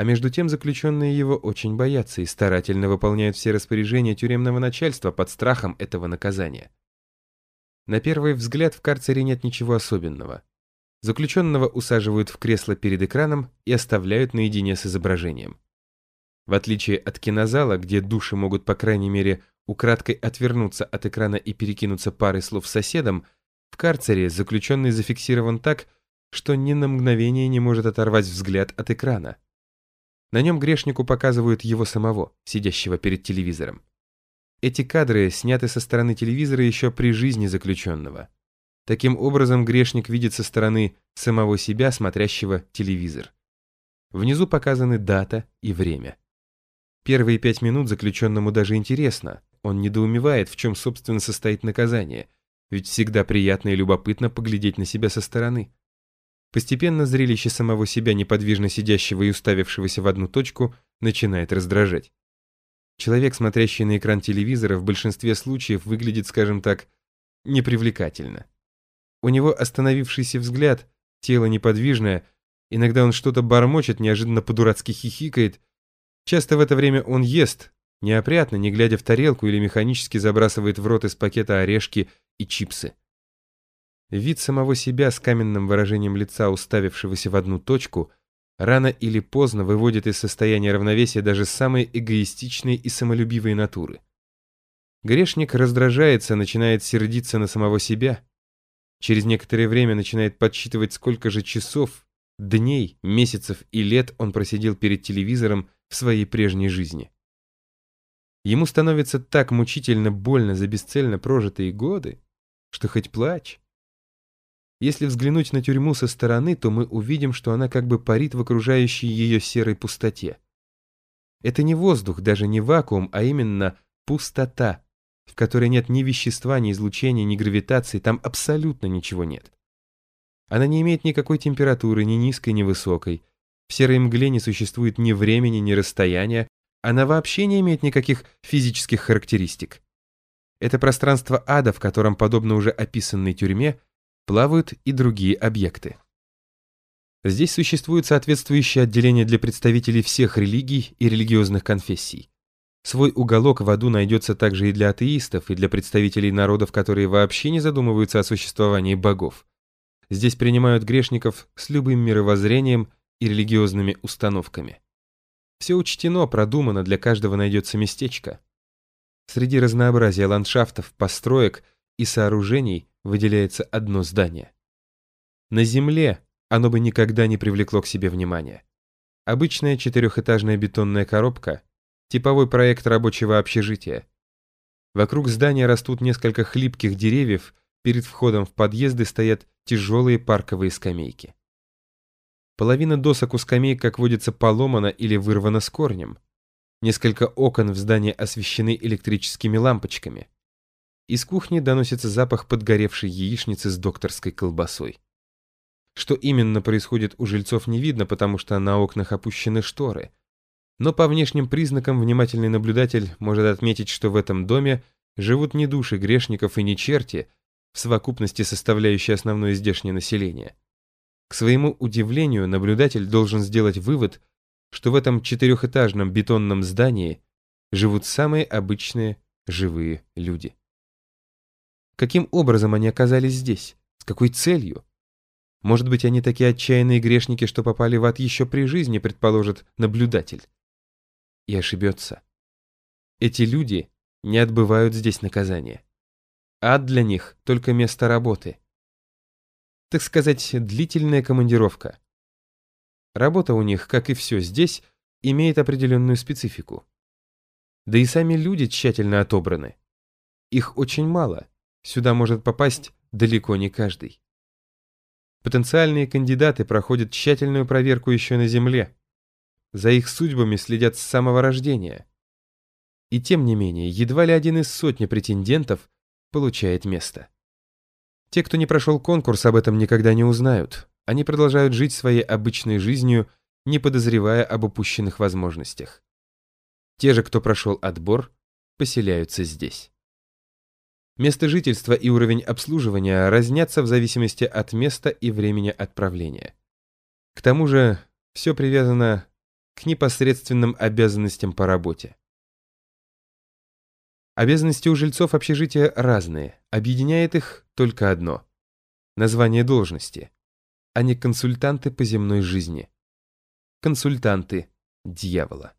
А между тем заключенные его очень боятся и старательно выполняют все распоряжения тюремного начальства под страхом этого наказания. На первый взгляд в карцере нет ничего особенного. Заключенного усаживают в кресло перед экраном и оставляют наедине с изображением. В отличие от кинозала, где души могут, по крайней мере, украдкой отвернуться от экрана и перекинуться парой слов с соседом, в карцере заключенный зафиксирован так, что ни на мгновение не может оторвать взгляд от экрана. На нем грешнику показывают его самого, сидящего перед телевизором. Эти кадры сняты со стороны телевизора еще при жизни заключенного. Таким образом, грешник видит со стороны самого себя, смотрящего телевизор. Внизу показаны дата и время. Первые пять минут заключенному даже интересно. Он недоумевает, в чем, собственно, состоит наказание. Ведь всегда приятно и любопытно поглядеть на себя со стороны. Постепенно зрелище самого себя, неподвижно сидящего и уставившегося в одну точку, начинает раздражать. Человек, смотрящий на экран телевизора, в большинстве случаев выглядит, скажем так, непривлекательно. У него остановившийся взгляд, тело неподвижное, иногда он что-то бормочет, неожиданно по-дурацки хихикает. Часто в это время он ест, неопрятно, не глядя в тарелку или механически забрасывает в рот из пакета орешки и чипсы. Вид самого себя с каменным выражением лица, уставившегося в одну точку, рано или поздно выводит из состояния равновесия даже самые эгоистичные и самолюбивые натуры. Грешник раздражается, начинает сердиться на самого себя. Через некоторое время начинает подсчитывать, сколько же часов, дней, месяцев и лет он просидел перед телевизором в своей прежней жизни. Ему становится так мучительно больно за бесцельно прожитые годы, что хоть плачь. Если взглянуть на тюрьму со стороны, то мы увидим, что она как бы парит в окружающей ее серой пустоте. Это не воздух, даже не вакуум, а именно пустота, в которой нет ни вещества, ни излучения, ни гравитации, там абсолютно ничего нет. Она не имеет никакой температуры, ни низкой, ни высокой. В серой мгле не существует ни времени, ни расстояния, она вообще не имеет никаких физических характеристик. Это пространство ада, в котором, подобно уже описанной тюрьме, плавают и другие объекты. Здесь существует соответствующее отделение для представителей всех религий и религиозных конфессий. Свой уголок в аду найдется также и для атеистов, и для представителей народов, которые вообще не задумываются о существовании богов. Здесь принимают грешников с любым мировоззрением и религиозными установками. Все учтено, продумано, для каждого найдется местечко. Среди разнообразия ландшафтов, построек и сооружений выделяется одно здание. На земле оно бы никогда не привлекло к себе внимания. Обычная четырехэтажная бетонная коробка, типовой проект рабочего общежития. Вокруг здания растут несколько хлипких деревьев, перед входом в подъезды стоят тяжелые парковые скамейки. Половина досок у скамеек, как водится, поломана или вырвана с корнем. Несколько окон в здании освещены электрическими лампочками. Из кухни доносится запах подгоревшей яичницы с докторской колбасой. Что именно происходит у жильцов не видно, потому что на окнах опущены шторы. Но по внешним признакам внимательный наблюдатель может отметить, что в этом доме живут не души грешников и не черти, в совокупности составляющие основное здешнее население. К своему удивлению, наблюдатель должен сделать вывод, что в этом четырехэтажном бетонном здании живут самые обычные живые люди. Каким образом они оказались здесь? С какой целью? Может быть, они такие отчаянные грешники, что попали в ад еще при жизни, предположит наблюдатель. И ошибется. Эти люди не отбывают здесь наказание. Ад для них — только место работы. Так сказать, длительная командировка. Работа у них, как и все здесь, имеет определенную специфику. Да и сами люди тщательно отобраны. Их очень мало, Сюда может попасть далеко не каждый. Потенциальные кандидаты проходят тщательную проверку еще на Земле. За их судьбами следят с самого рождения. И тем не менее, едва ли один из сотни претендентов получает место. Те, кто не прошел конкурс, об этом никогда не узнают. Они продолжают жить своей обычной жизнью, не подозревая об упущенных возможностях. Те же, кто прошел отбор, поселяются здесь. Место жительства и уровень обслуживания разнятся в зависимости от места и времени отправления. К тому же все привязано к непосредственным обязанностям по работе. Обязанности у жильцов общежития разные, объединяет их только одно – название должности. Они консультанты по земной жизни. Консультанты дьявола.